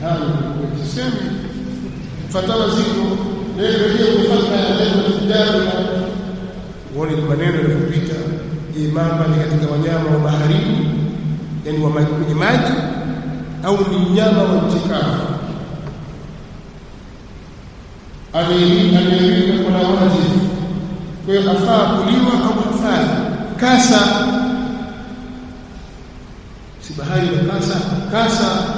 kwa sisemi fatawa ziko ndio kufanya yale kitabu wale maneno yanapita je mamba ni katika wanyama wa baharini yani wa kwenye maji au ni nyama wa nchi kavu. Ameelika kuna wazi. Kwa hiyo afaa kuliwa au hafai. Kasa. Si bahari ya kasa kasa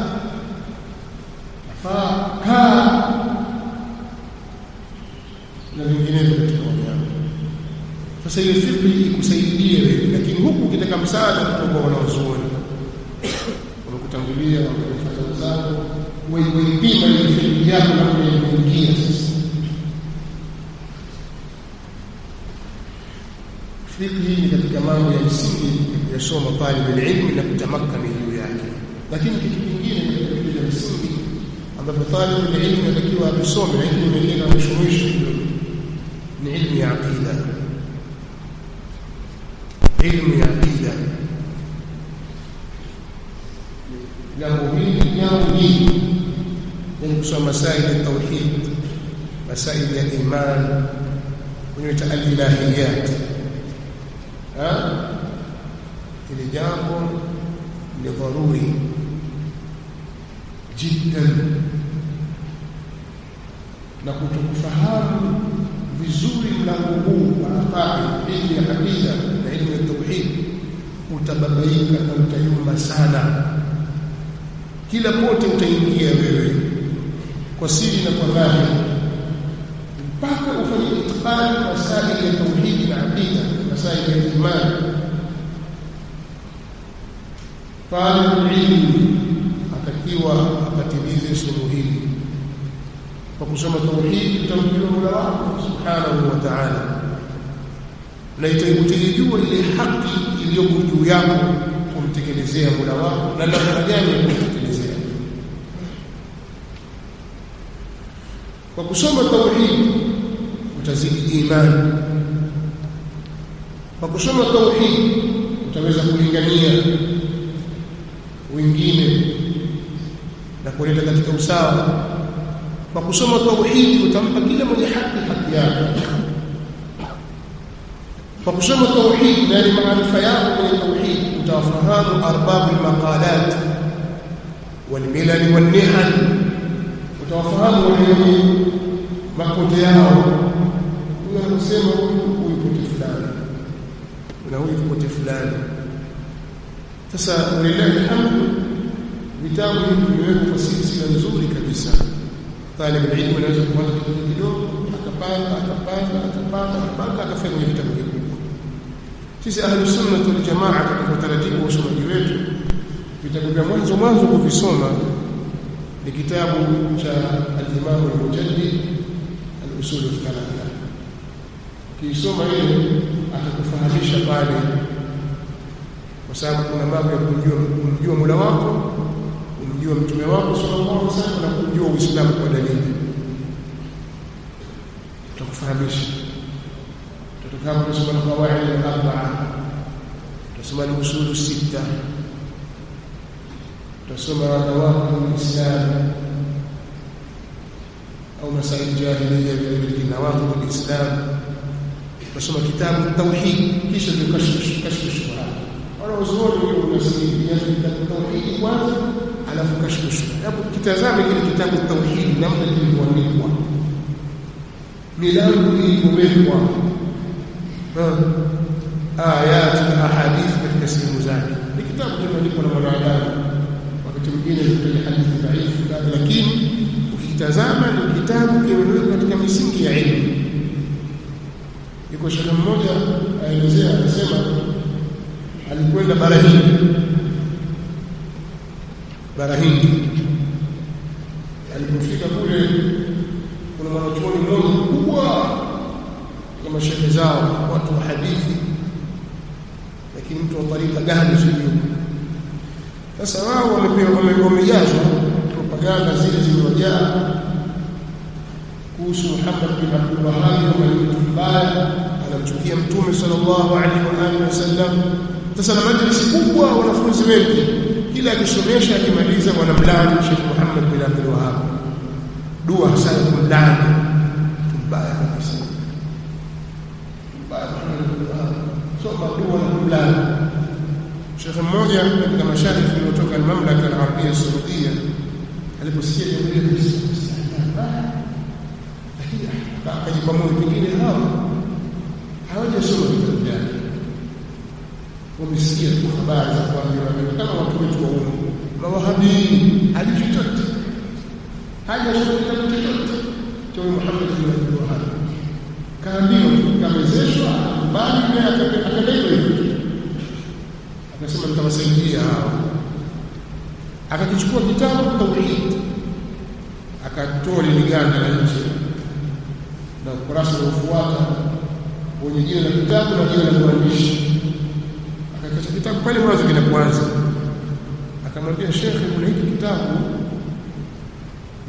na vinginevyo katika wanyama sasa hiyo fikri ikusaidie wewe lakini huku ukitaka msaada kutoka wanaozuoni. Wamekutangulia wanakufuata zako waipima ile fikri yako na sasa. Ni katika mambo ya msingi ya kusoma pale ilmu na juu yake. Lakini kitu kingine katika vitu vya msingi ambapo talib ilmu anatakiwa asome na ilmu imeingia mwisho mwisho ni ilmu ya aqida ilmu ya aqida jambo hili jambo hili yani kusoma masaili ya tauhid masaili ya iman kunyeta al-ilahiyat ili jambo ni dharuri jiddan na kutokufahamu vizuri mlango huu wa aqaid ilmu ya aqida na ilmu ya tauhid utababaika na utayumba sana. Kila pote utaingia wewe kwa siri na kwa dhahiri mpaka ufanye itibari masaili ya tauhid na aqida masaili ya imani. Talib ilmu atakiwa apatilize suluhili hili kwa kusoma tauhid utamjua Mola wako subhanahu wa ta'ala. Na itaikutelijua ile haki iliyoko juu yako kumtekelezea Mola wako na namna gani ya kumtekelezea. Kwa kusoma tauhid utazidi imani. Kwa kusoma tauhid utaweza kulingania wengine na kuleta katika usawa kwa kusoma tauhid utampa kila mwenye haki haki yake. Kwa kusoma tauhid na maarifa yako kwenye tauhid utawafahamu arbabu almaqalat walmilal walnihal utawafahamu wenye makote yao. Huyo anasema huyu kote fulani. Na huyu kote fulani. Sasa walillahi alhamdu vitabu hivi vimewekwa kwa silsila nzuri kabisa talib ilmu anaweza kuanza kidogo kidogo akapanda akapanda akapanda mpaka akafika kwenye vitabu sisi ahlu sunna wal jamaa katika utaratibu wa usomaji wetu vitabu vya mwanzo mwanzo kuvisoma ni kitabu cha al-Imam al-Mujaddid al-Usul al-Thalatha ukisoma ile atakufahamisha pale kwa sababu kuna mambo ya kumjua kujua muda wako kumjua mtume wako sallallahu alaihi wasallam na kumjua Uislamu kwa dalili tutakufahamisha tutakapo kusoma qawaid al-arba'a tutasoma al-usul sita tutasoma nawaqid al-islam au masail jahiliya vile nawaqid al-islam tutasoma kitabu tauhid kisha shubha wala uzuri unasikia kitabu tauhid kwanza alafu kashusha hapo kitazame kile kitabu tauhid namna kilivyoandikwa milango ilivyowekwa ayat na ahadith katika sehemu zake. Ni kitabu kimeandikwa na mwanadamu. Wakati mwingine kitabu hadithi dhaifu lakini ukitazama ni kitabu kimewekwa katika misingi ya elimu iko shekhe mmoja aelezea anasema alikwenda bara hindi bara hindi alipofika kule kuna mwanachuoni mmoja mkubwa na mashehe zao watu wa hadithi. Lakini mtu wa tarika gani sijui. Sasa wao wamepewa wamejazwa propaganda zile zilizojaa kuhusu Muhammad bin Abdul Wahhab kama mtu mbaya anamchukia mtume sallallahu alaihi wa alihi wasallam. Sasa na majlisi kubwa wanafunzi wengi kila akisomesha akimaliza wanamlani Sheikh Muhammad bin Abdul Wahhab. Dua hasa kumlani. Mbaya kabisa. Mbaya soma dua ya Sheikh mmoja katika mashariki kutoka mamlaka ya Arabia Saudia. Aliposikia ya hili lakini akajipa moyo pengine hao hawajasoma vitabu vyake wamesikia tu habari za kuambiwa kama watu wetu wa Mungu. Mawahabi hali chochote. Shughuli kitabu chochote. Cha Muhammad bin Abdul Wahhab kaambiwa kamezeshwa bali naye hivyo akasema nitawasaidia hao. Akakichukua kitabu tauhid. Akatoa liganda la nje. Na ukurasa unaofuata wenye jina la kitabu na jina la mwandishi kitabu pale mwanzo kina kwanza. Akamwambia shekhe kuna hiki kitabu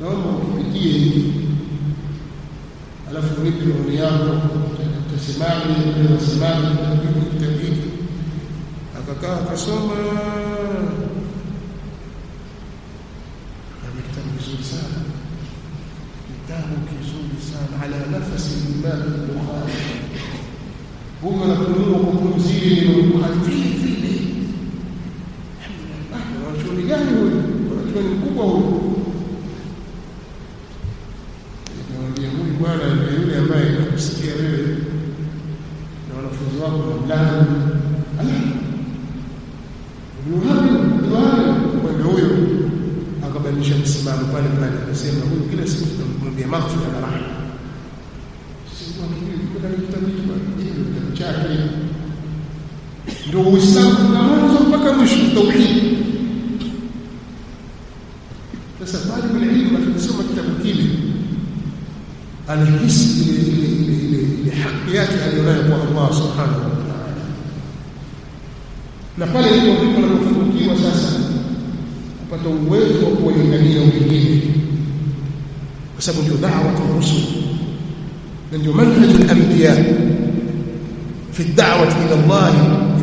naomba ukipitie alafu nipe maoni yako utasemaje unasemaje kitabu hiki akakaa akasoma. Ni kitabu kizuri sana. Kitabu kizuri sana. Ala nafasi Imam Bukhari huyo anakunua kwa pumzili ni Bukhari vile vile ndio Uislamu na mwanzo mpaka mwisho tauhid. Sasa bali bila ilmu akisoma kitabu kile anahisi ile ile ile ile haki yake aliyonayo kwa Allah subhanahu wa ta'ala, na pale ndipo ndipo anapofungukiwa sasa kupata uwezo wa kuwalingania wengine, kwa sababu ndio da'watu rusul na ndio manhaj al-anbiya fi ad-da'wati ila Allah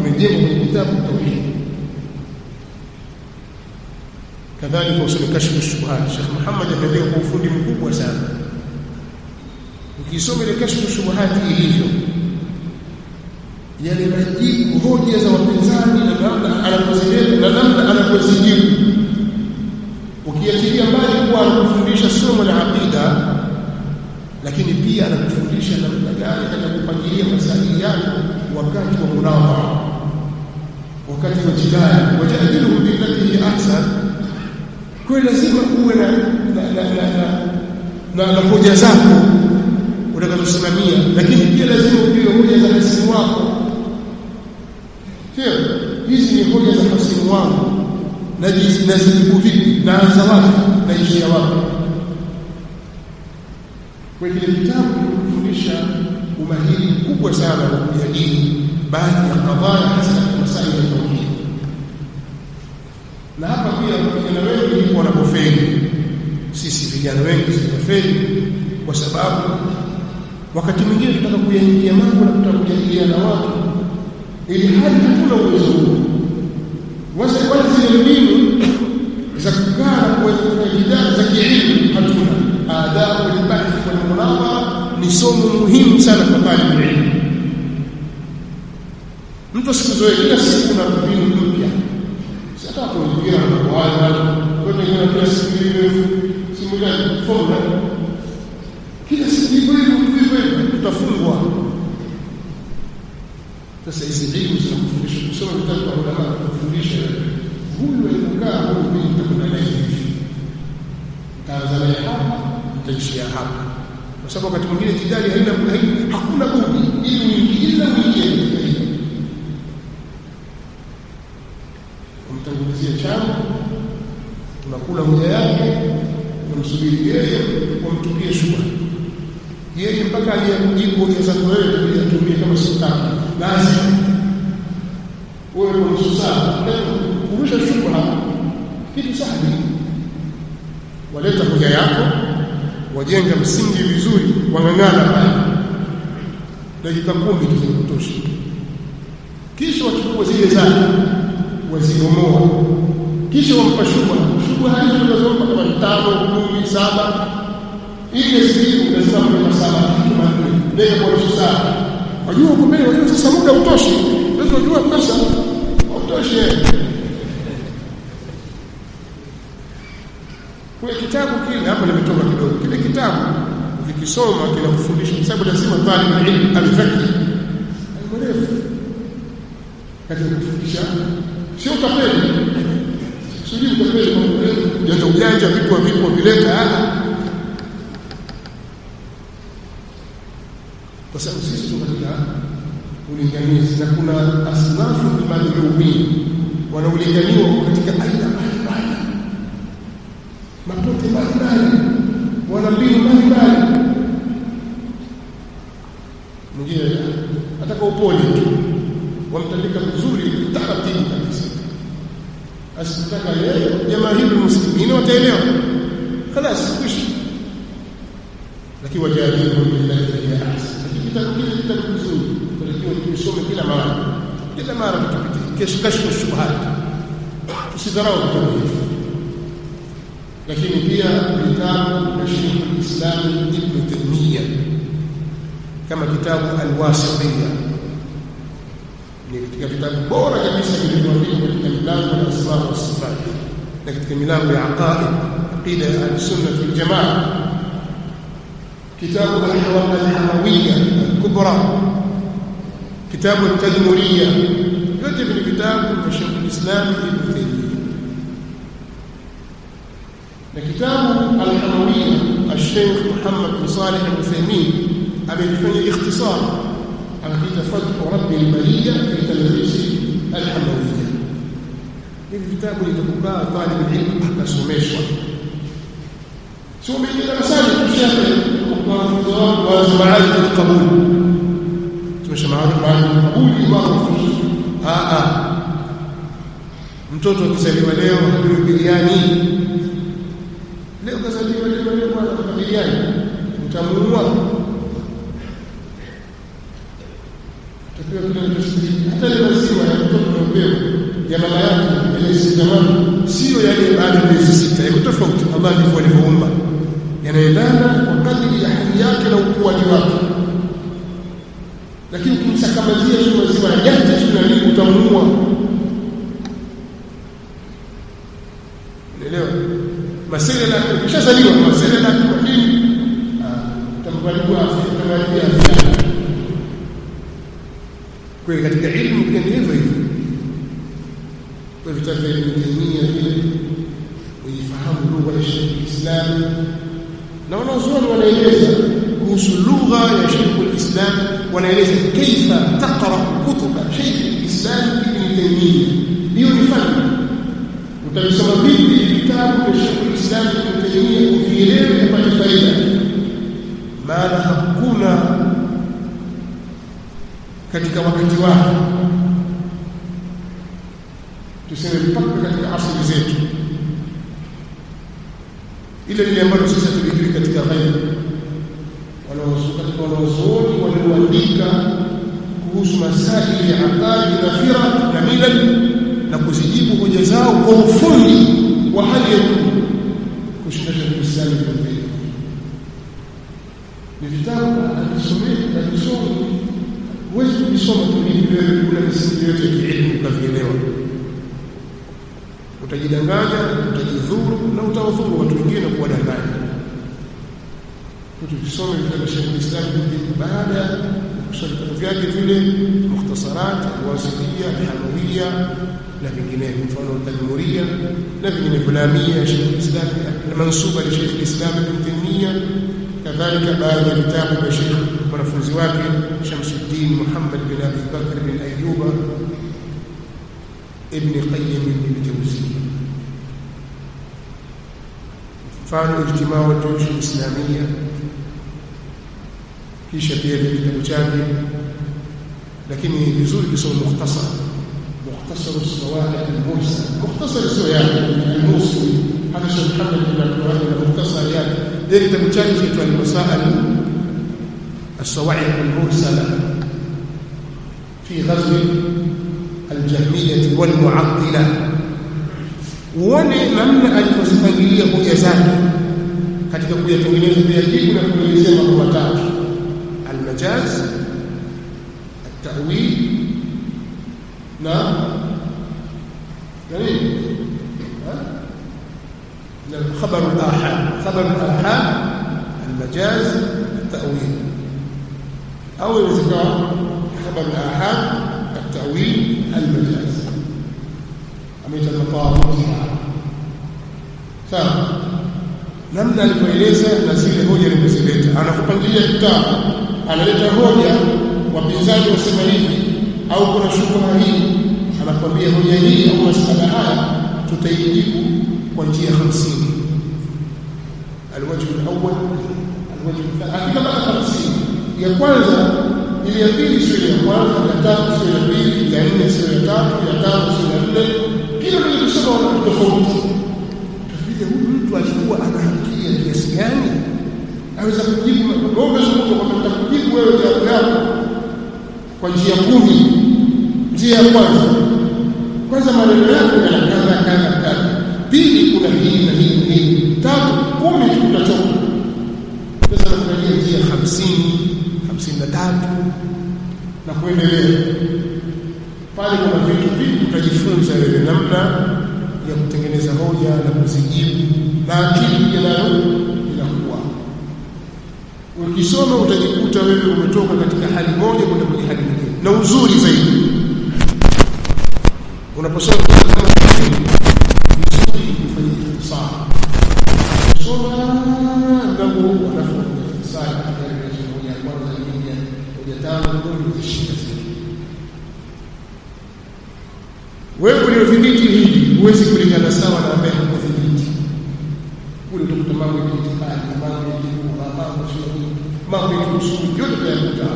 imejengwa kwenye kitabu tauhid. Kadhalika usome kashfu shubuhat. Sheikh Muhammad ameandika kwa ufundi mkubwa sana. Ukisoma ile kashfu shubuhat ilivyo yale majibu hoja za wapinzani na namna anapozijibu na namna anapozijibu ukiachilia mbali kuwa anakufundisha somo la aqida lakini pia anakufundisha namna gani atakapopangilia masaili yako wakati wa munadhara wakati wa jidali wajadilu billati hi ahsan kwa lazima uwe na na na na, na, na hoja zako utakazosimamia lakini pia lazima ujue hoja za hasimu wako. Sio? Hizi ni hoja za hasimu wangu na nazijibu vipi? Naanza wapi? Naishia wapi? Kwa kile kitabu kufundisha umahiri mkubwa sana wa kujadili baadhi ya kadhaa hasa katika masaili ya tauhid na hapa pia vijana wengi ndipo wanapofeli. Sisi vijana wengi tunafeli kwa sababu wakati mwingine tunataka kuyaingia mambo na kutaka kujadiliana na watu ili hali hatuna uwezo huo wala zile mbinu za kukaa na kuweza jidali za kielimu hatuna. Adabu al-bahth wal munadhara ni somo muhimu sana kwa talibu ilmu mtu sikuzoe kila siku na mbinu mpya. Si hata kuingia na wale kwa hiyo kila siku hiyo simu gani formula kila siku hivyo hivyo hivyo tutafungwa sasa hizi elimu zinakufundisha kusoma vitabu vya ulama kufundisha. Huyu alikaa huyu mimi nitakwenda naye hivi. Tanzania hapa utaishia hapa. Kwa sababu wakati mwingine jidali haina hakuna budi. Ili uingie ila kumtangulizia chama unakula hoja yake unamsubiri yeye wamtupie shubha yeye mpaka aliyakujibu hoja zako wewe atumie kama sultani lazima. Wewe kwa nusu saa kurusha shubha kitu sahihi waleta hoja yako wajenga msingi vizuri wang'ang'ana pale. Dakika kumi zinakutosha kisha wachukua zile zake wazibomoa kisha wampa shubha. Shubha hizo tunazompa kama tano kumi saba. Ile siku lazima mwe saba kitu manne. Ndio kwa nusu saa wajua uko mbele wajua sasa muda utoshi lazima ujue pesa. Utoshi kwa kitabu kile hapa nimetoka kidogo. Kile kitabu ukikisoma kinakufundisha. Kwa sababu lazima talib ilmu al-dhaki mrefu. Katika kufundisha sio utapeli. Sio utapeli kwa mrefu ujanja vitu vipo vileta hapa kwa sababu sisi tuko katika ulinganizi na kuna asnafu madhulumin wanaulinganiwa katika aina mbalimbali mapote mbalimbali wana mbinu mbalimbali mwingine ataka upole tu wamtandika vizuri taratibu kabisa asitaka yeye jamaa hili muslimini wataelewa خلاص kuishi lakini wajadiliwa billati hiya ahsan kitabu kile kitabu kizuri tunatakiwa tusome kila mara kila mara tukipitia kashfu shubuhat tusidharau vitabu hivi lakini pia vitabu vya Sheikh al-Islam Ibn Taymiyyah kama kitabu al-Wasitiyya vitabu bora kabisa vilivyoandikwa katika milango ya asma wa sifat na katika milango ya aqaid aqida ya al-sunnah wal jamaa kitabu al-Hamawiyya al-Kubra kitabu al-Tadmuriyya yote ni vitabu vya Sheikh al-Islam Ibn Taymiyyah na kitabu al-Hamawiyya al-Sheikh Muhammad bin Salih al-Uthaymeen amefanya ikhtisar anakiita Fathu Rabbi al-Bariyya fi tadris al-Hamawiyya hivi vitabu litakukaa talib ilmu akasomeshwa sio mimi darasani tushape kwa wa maali al-qabul tumesema maali al-qabul maarufu a a mtoto akizaliwa leo hapewi biliani leo kazaliwa leo leo bwana kwa biriani utamuua takiwa kile mtoto hata ile maziwa ya ya mama yake sitamani sio yale baada ya miezi sita yako tofauti Allah ndivyo alivyoumba. Yanaendana kwa kadri ya hali yake na ukuaji wake lakini kumsakamazia tu maziwa ya jana tu na utamuua unaelewa? Masele la kishazaliwa masele la afya utambariki afya. Kwa katika ilmu kwenye hivyo hivyo ويرتفع ويتفهم تيميه ويفهم لغة الإسلام لو نظر ولا يلزم كوس اللغة يشرك الإسلام ولا يلزم كيف تقرأ كتب شيخ الإسلام ابن تيمية بيوفهم وتبسم بيت الكتاب لشيخ الإسلام ابن تيمية وفي غير مقاطعين ما لها كنا katika wakati wake. Tuseme mpaka katika asili zetu ile ile ambayo sisi tulikiri katika ghaibu wanaozuoni walioandika kuhusu masaili ya aqaidi na fira na milal na kuzijibu hoja zao kwa ufundi wa hali ya juu kushinda Sheikh Islam Ibn ni vitabu akisomea akisoma huwezi kuvisoma tu hivi wewe kuna misingi yote ya kielimu ukavielewa utajidanganya utajidhuru na utawadhuru watu wengine kuwadanganya tukisoma vitabu vya Sheikh Islam baada ya kusoma vitabu vyake vile mukhtasarat alwasitiyya alhamawiyya na vinginevyo mfano tadmuriyya na vinginevyo lamia Sheikh Islam mansuba li Sheikh Islam Ibn Taymiyyah kadhalika baadhi ya vitabu vya Sheikh mwanafunzi wake Shamsuddin Muhammad bin Abi Bakr bin ابن قيم ابن جوزي فعلوا اجتماع الجيوش الإسلامية في شبيه في كتاب جابر لكن يزول باسم مختصر. مختصر الصواعق الموسى. مختصر اسمه يعني الموسي هذا شو محمد بن القرآن مختصر يعني. ليه كتاب جابر جيتو المسائل الصواعق المرسلة في غزو الجهمية والمعطلة uone namna alivyozipangilia hoja zake katika kuyatengeneza kuyajibu na kuelezea mambo matatu almajaz التأويل na nini خبر الآحاد خبر الآحاد المجاز التأويل أو يذكر خبر الآحاد التأويل المجاز. عميت المطار ثم نمنا الكويليسة نزيل هوجة المسيبات أنا في فقلية كتاب. أنا لدى هوجة وبنزاني وسمريني أو كنا شكرا هي. أنا فقلية هو هي. أو مسألها آه. تتيجيب وانتية خمسين. الوجه الأول. الوجه الثاني. هذه كمان خمسين يا كوالزا ili ya pili sio ya kwanza ya tatu sio ya pili ya nne sio ya tatu ya tano sio ya nne. Kila mtu kusema tofauti. Vile huyu mtu alikuwa ana akili kiasi gani? Aweza kujibu ngombe zungumza kwa mtakujibu wewe jambo lako kwa njia kumi. Njia ya kwanza. Kwanza maneno yako yana kadha kadha pili kuna hii na hii na hii tatu kumi tutachoka sasa tunakuja njia 50 53 na kuendelea. Pale kuna vitu vingi utajifunza wewe namna ya kutengeneza hoja na kuzijibu na akili pia nayo inakuwa. Ukisoma utajikuta wewe umetoka katika hali moja kwenda kwenye hali nyingine. Na uzuri zaidi. Unaposoma kama vizuri kufanya sawa soma mlango huu alafu sawa katika ile moja ya kwanza nyingine moja tano ndio zishika wewe uliodhibiti hili huwezi kulingana sawa na ambaye hakudhibiti ule utakuta mambo ya kiitikadi mambo ya kiunga mambo mambo ya usuli yote utayakuta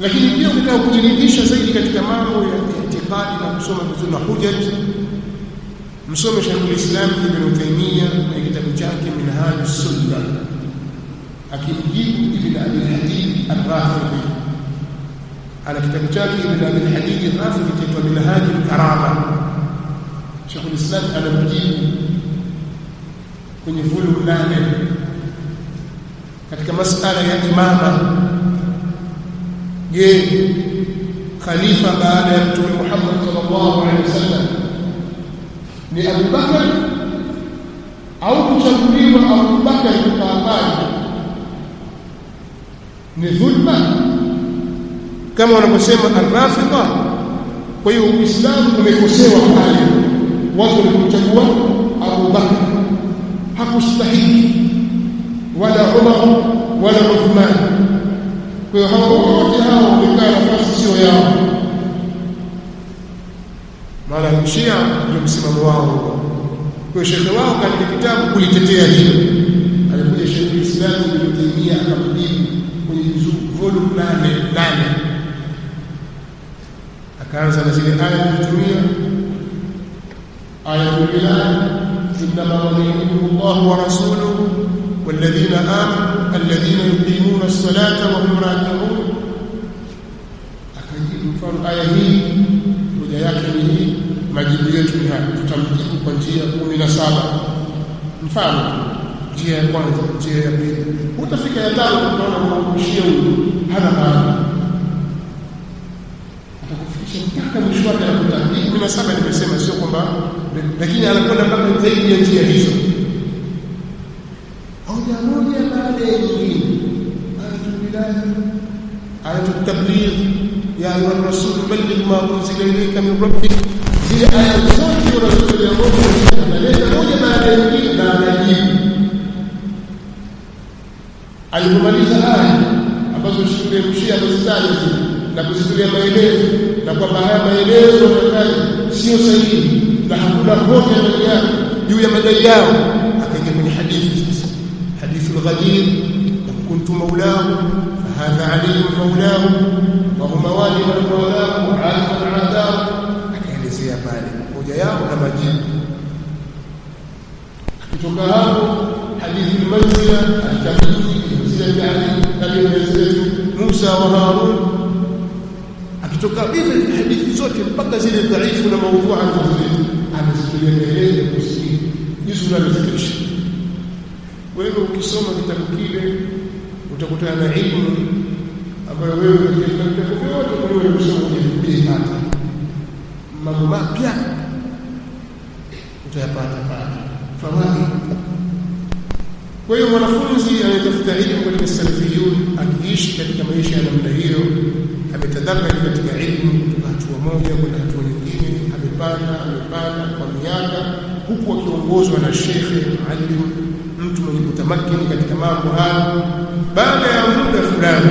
lakini pia ukitaka kujiridhisha zaidi katika mambo ya itikadi na kusoma vizuri na hujaj msome Sheikhul Islam Ibn Taymiyyah kwenye kitabu chake minhaju Sunna akimjibu Ibn Abi Hadid al-Rafidi ana kitabu chake Ibn Abi Hadid al-Rafidi kinaitwa Minhaj al-Karama Sheikhul Islam anamjibu kwenye volume nane katika masala ya imama je khalifa baada ya mtume Muhammad sallallahu alaihi wasallam ni Abu Bakar au kuchaguliwa Abu Bakar kukaa pale ni dhulma kama wanaposema ar-rafida kwa hiyo uislamu umekosewa pale. Watu walikuchagua Abu Bakar hakustahili wala Umar wala Uthman. Kwa hiyo hao wote hao wamekaa nafasi sio yao. Maana Shia ndio msimamo wao. Kwa shekhe wao katika kitabu kulitetea hilo. Alikuja Sheikh Islam Ibn Taymiyyah akamjibu kwenye volume 8 8 akaanza na zile aya zilizotumia aya ya إنما وليكم الله ورسوله والذين آمنوا الذين يقيمون الصلاة وهم راكعون akajibu mfano aya hii hoja yake ni hii majibu yetu ni haya tutamjibu kwa njia kumi na saba mfano njia ya kwanza njia ya pili utafika ya tano utaona unamrushia huyu hana maana mpaka mwisho wake anakuta kumi na saba nimesema sio kwamba lakini anakwenda mpaka zaidi ya njia hizo. Hoja moja baada ya nyingine. Ya ayuha balligh ma unzila min rabbik. Zile aya zote rasuli ya Mungu analeta moja baada ya nyingine na anajibu alipomaliza ambazo shule mshia zile na kuzitolea maelezo na kwamba haya maelezo yanataja sio sahihi na hakuna hoja ndani yake juu ya madai yao. Akaingia kwenye hadithi sasa hadithi al-ghadir kuntu maulahu fahadha ali maulahu wa huma wali akaelezea pale hoja yao na majibu. Akitoka hapo hadithi al-manzila ali Musa wa Harun akitoka hivi hadithi zote mpaka zile dhaifu na maudhua zile amezitulia mbele kusikia. Hizo unazikisha wewe ukisoma kitabu kile utakutana na ilmu ambayo wewe katika kitabu yote kwa hiyo unasoma kujihubiri hata. Mambo mapya utayapata pale. Fawaid kwa hiyo mwanafunzi anayetafuta elimu katika salafiyun akiishi katika maisha ya namna hiyo ametadabari katika ilmu kutoka hatua moja kwenda hatua nyingine. Amepanda amepanda kwa miaka huku akiongozwa na shekhe alim mtu mwenye kutamakini katika mambo haya baada ya muda fulani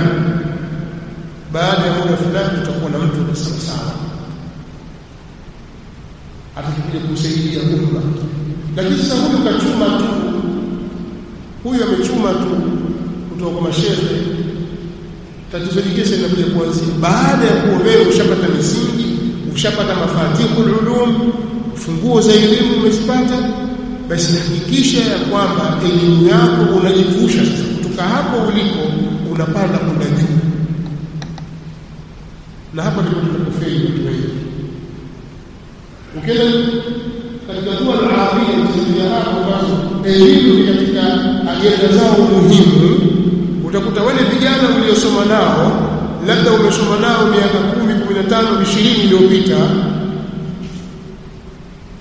baada ya muda fulani tutakuwa na mtu wa sawa sawa atakuja kusaidia umma. Lakini sasa huyu kachuma tu huyu amechuma tu kutoka kwa mashehe tatizo lingine linakuja kuanzia. Baada ya kuwa wewe ushapata misingi ushapata mafatihul ulum funguo za elimu umezipata basi hakikisha ya kwamba elimu yako unajivusha sasa. Kutoka hapo ulipo unapanda kwenda juu. Na hapa ndipo tunapofeli watu wengi. Ukienda katika dua al-arabia zilizo hapo ambazo elimu katika ajenda zao muhimu utakuta wale vijana uliosoma nao labda umesoma nao miaka 10 15 20 iliyopita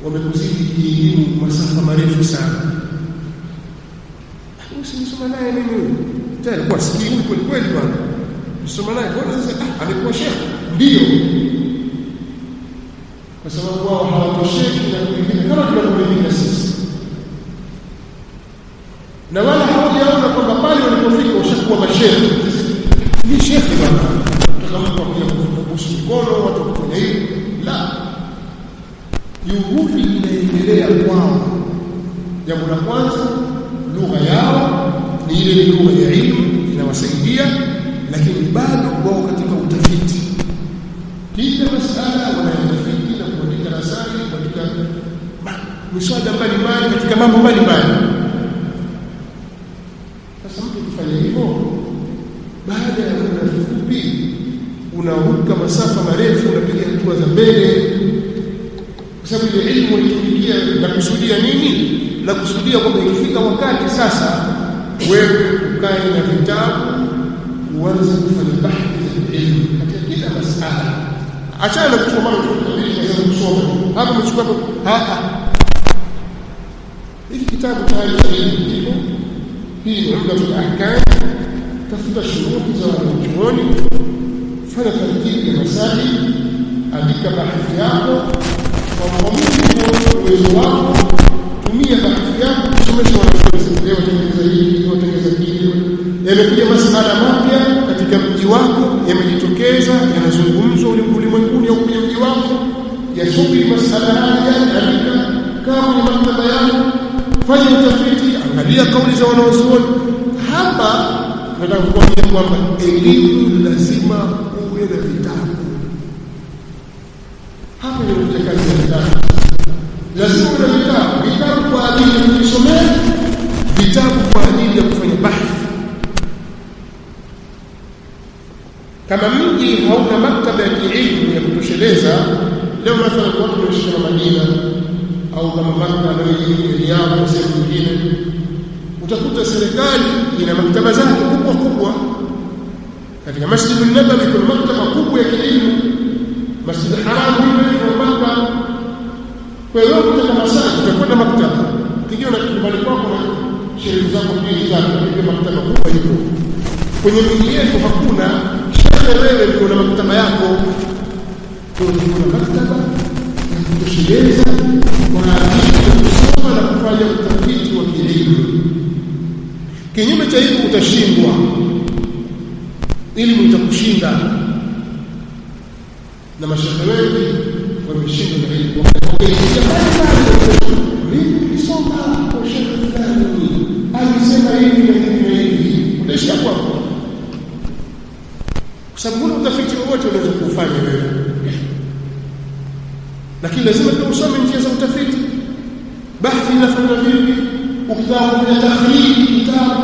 wamekuzidi kielimu masafa marefu sana. Usimsoma naye mimi. Tena kwa sikini kweli kweli bwana. Msoma naye bwana sasa? Amekuwa alikuwa shekhi ndio. Kwa sababu wao hawatosheki na kuridhika kama tunavyoridhika sisi. Na wala hawajaona kwamba pale walipofika washakuwa mashehe. Ni shehe bwana. Kutoka kwa akuja kubusu mkono watu kufanya hivi. La. Juhudi inaendelea kwao. Jambo la kwanza lugha yao ni ile lugha ya ilmu inawasaidia lakini bado wao katika utafiti. Kila masala wanayotafiti na kuandika rasali katika miswada mbalimbali katika mambo mbalimbali sasa mtu kufanya hivyo baada ya muda kifupi, unaruka masafa marefu unapiga hatua za mbele. Kwa sababu ile elimu ilitumikia na kusudia nini? Na kusudia kwamba ikifika wakati sasa wewe ukae na vitabu uanze kufanya bahthi za elimu katika kila masala. Achana na kusoma kusoma. Hapa umechukua hapa hiki kitabu tayari kipo hii ni umdatul ahkam tafuta shuruti za wanachuoni fanya taratibu ya masali andika bahati yako. Kwa mujibu uwezo wako tumia bahati yako kusomesha wanafunzi leo tengeneza hili leo tengeneza kile yamekuja masuala mapya katika mji wako yamejitokeza yanazungumzwa ulimwenguni au kwenye mji wako. Yasubiri masuala haya andika. Kaa kwenye maktaba yako fanya utafiti angalia kauli za wanaozuoni hapa nataka kuambia kwamba elimu lazima uwe na vitabu hapa ndio kazi ya vitabu lazima uwe na vitabu vitabu kwa ajili ya kujisomea vitabu kwa ajili ya kufanya bahthi kama mji hauna maktaba ya kielimu ya kutosheleza leo mathalan watu wanaishi Madina au kama maktaba ya Riyadh na sehemu nyingine utakuta serikali ina maktaba zake kubwa kubwa. Katika Masjid an-Nabawi kuna maktaba kubwa ya kielimu. Masjid al-Haram hivyo hivyo mpaka kwa hiyo kutoka masaa utakwenda maktaba. Kijio na nyumbani kwako na sherehe zako mbili zako ndio maktaba kubwa hiyo. Kwenye miji yetu hakuna shehe wewe ndio na maktaba yako. Kuna maktaba ya kutosheleza kwa ajili ya kusoma na kufanya utafiti wa kielimu kinyume cha hivyo utashindwa. Ilmu itakushinda. Na mashaka wengi wameshindwa na ilmu utafiti wowote unaweza kufanya wewe. Lakini lazima pia usome njia za utafiti. Bahthi inafanywa vipi kufanya takhriji kitabu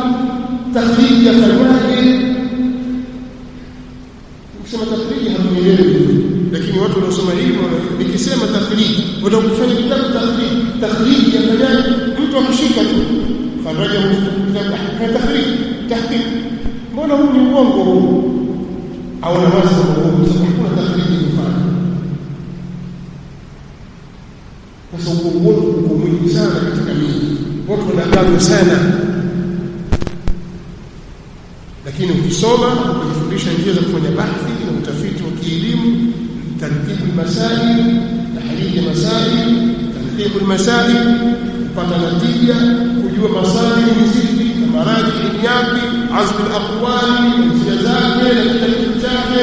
takhriji ya fanyaje ukisema takhriji hamuelewi tukisema takhriji utakufanya kitabu takhriji takhriji yafanyaje mtu akishika tu faraja kitabu kwa takhriji tahqiq mbona huu ni uongo huu au na wazi kwa uongo sababu hakuna takhriji kufanya sasa uko uongo uko mwingi sana katika miji watu wanagawa sana lakini ukisoma ukijifundisha njia za kufanya bahthi na utafiti wa kielimu tartibu masail tahriri ya masail tartibu masail kupata natija kujua masail ni zipi na maraji ni yapi azm al-aqwali njia zake na kila kitu chake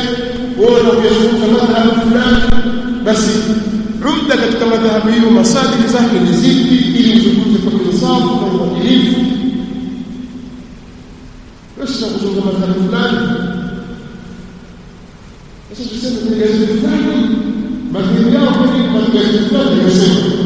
wala kuyazungumza madhhabu fulani basi umda katika madhhabu hiyo masadili zake ni zipi ili uzungumze kwa insafu na uadilifu basi kuzungumza madhhabu fulani sasa tuseme kwenye gazeti fulani madhhabu yao kwenye magazeti fulani yasema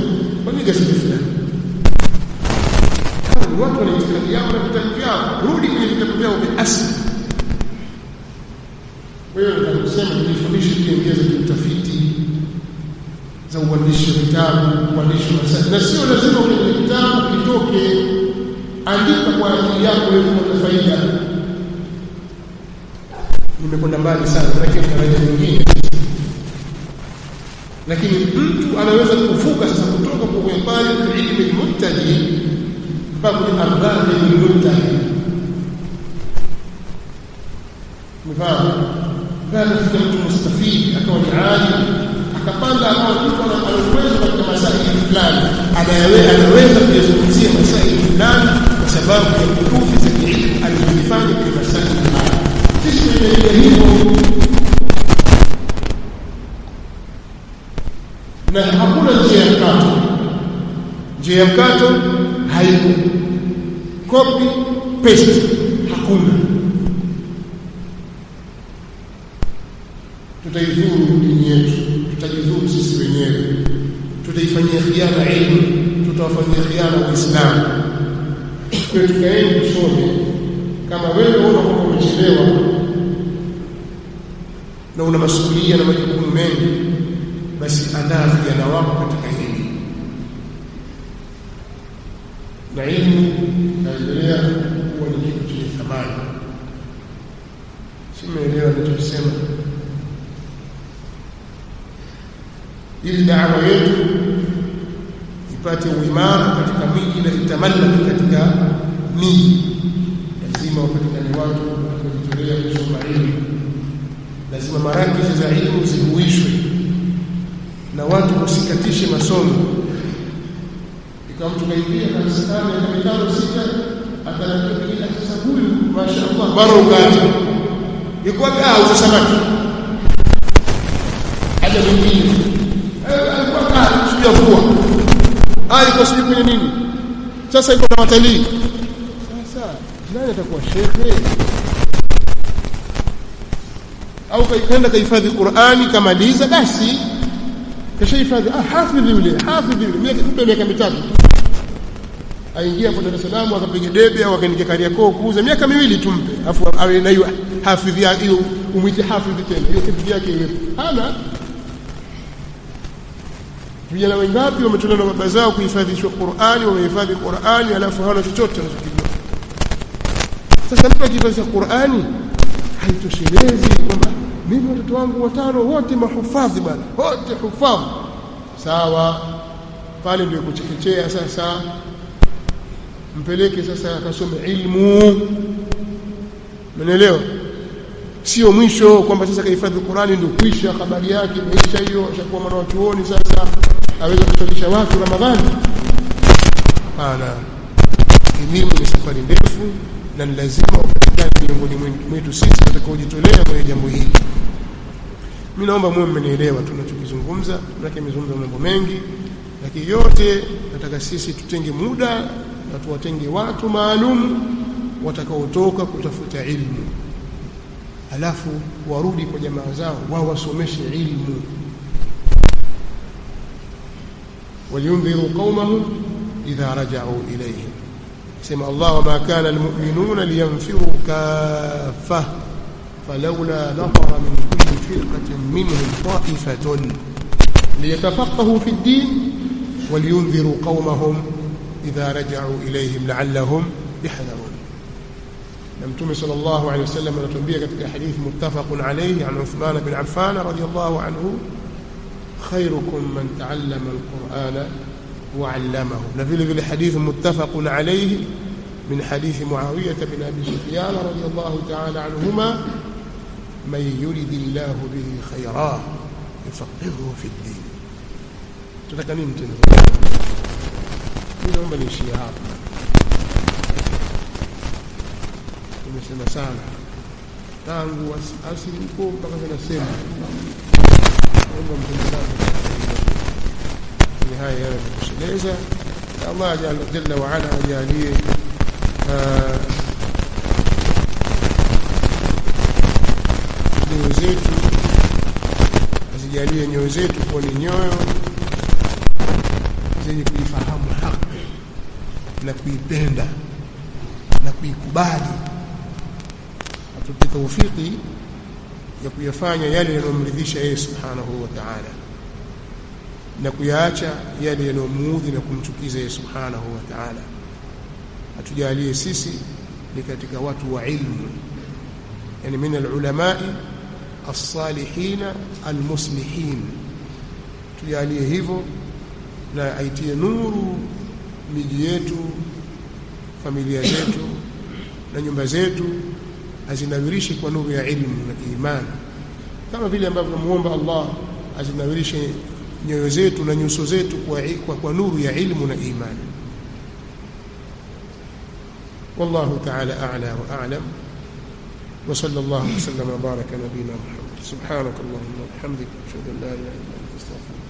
za uandishi wa vitabu uandishi wa sana, na sio lazima kwenye kitabu kitoke andika kwa ajili yako wewe kupata faida. Nimekwenda mbali sana lakini daraja nyingine. Lakini mtu anaweza kuvuka sasa kutoka kwa pale ilmi mubtadi mpaka kwenye ni mubtadi mfano kana mtu mustafidi akawa ni alim akapanda ambao mtu na uwezo katika masaili fulani. Anaweza kuyazungumzia masaili fulani kwa sababu ya kutufi za kielimu alizozifanya kwenye masaili fulani. sisi tunaendelea hivyo. Na hakuna njia ya mkato. Njia ya mkato haipo. Copy paste. Hakuna tutaifanyia khiana ilmu tutawafanyia khiana uislamu. Kwa tukaeni kusome. Kama wewe unaona umechelewa na una masuhulia na majukumu mengi basi andaa vijana wako katika hili. Na ilmu naendelea kuwa ni kitu chenye thamani. Simeelewa ninachosema? Ili dawa yetu ipate uimara katika miji na itamallaki katika miji lazima wapatikane watu kujitolea kusoma elimu, lazima marakizi za elimu zihuishwe na watu wasikatishe masomo. Ikawa mtu kaingia kanisani miaka mitano sita akaanza kuingia sasa huyu mashaallah bado ukaacha ikuwa kaa utasamaki haja mingine alikuwa kaa sijui kuwa alikuwa sijui kwenye nini. Sasa iko na watalii. Sasa nani atakuwa shehe? Au kaenda kahifadhi Qur'ani kamaliza basi. Kashahifadhi ah hafidhi yule hafidhi yule. Mimi miaka mitatu aingia hapo Dar es Salaam akapiga debe au akaingia Kariakoo kuuza. Miaka miwili tumpe afu awe na hiyo hafidhi hiyo umwite hafidhi tena. Hiyo kitu yake ile hana vijana wengapi wametolewa na baba zao kuhifadhishwa Qur'ani wamehifadhi Qur'ani alafu hawana chochote wanachokijua? Sasa mtu akihifadhisha Qur'ani haitoshelezi kwamba mimi watoto wangu watano wote mahufadhi bwana wote hufadhi. Sawa pale ndio kuchekechea sasa. Mpeleke sasa akasome ilmu. Umeelewa? Sio mwisho kwamba sasa kahifadhi Qur'ani ndio kuisha habari yake maisha hiyo ashakuwa mwana wa chuoni sasa aweza kusalisha watu Ramadhani. Hapana elimu ni safari ndefu na ni lazima upatikane miongoni mwetu sisi watakaojitolea kwenye jambo hili. Mi naomba muwe mmenielewa tunachokizungumza manake imezungumza mambo mengi lakini yote nataka sisi tutenge muda na tuwatenge watu maalum watakaotoka kutafuta ilmu. Alafu warudi kwa jamaa zao wawasomeshe ilmu ولينذروا قومهم إذا رجعوا إليهم. سمع الله ما كان المؤمنون لينفروا كافة فلولا نفر من كل فرقة منهم طائفة ليتفقهوا في الدين ولينذروا قومهم إذا رجعوا إليهم لعلهم يحذرون. نمتم صلى الله عليه وسلم ان كتك حديث متفق عليه عن عثمان بن عفان رضي الله عنه خيركم من تعلم القرآن وعلمه. نفي الحديث متفق عليه من حديث معاوية بن أبي سفيان رضي الله تعالى عنهما من يرد الله به خيرا يفقهه في الدين. تتكلم تنظر من عمل الشيعة tumesema sana. Tangu asili kuu mpaka انهم في النهاية لإذا الله جل وعلا جالين نيوزيتو جالين نيوزيتو كوني نيويو zenye kuifahamu haki na kuipenda na kuikubali atupe taufiki ya kuyafanya yale yanayomridhisha yeye subhanahu wa ta'ala. Na kuyaacha yale yanayomuudhi na kumchukiza yeye subhanahu wa ta'ala. Atujalie sisi ni katika watu wa ilmu. Yani min alulamai as-salihin al-muslihin. Tujalie hivyo na aitie nuru miji yetu familia zetu na nyumba zetu azinawirishe kwa nuru ya ilmu na imani kama vile ambavyo muomba Allah azinawirishe nyoyo zetu na nyuso zetu kwa, kwa, kwa nuru ya ilmu na imani والله تعالى أعلى وأعلم وصلى الله وسلم وبارك نبينا محمد سبحانك اللهم وبحمدك أشهد أن لا إله إلا أنت أستغفرك